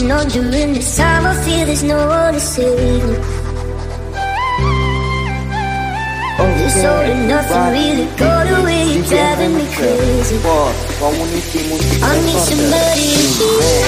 going on during this time. I feel there's no one to save me. Oh, this all or nothing really got away, driving me crazy. I need somebody to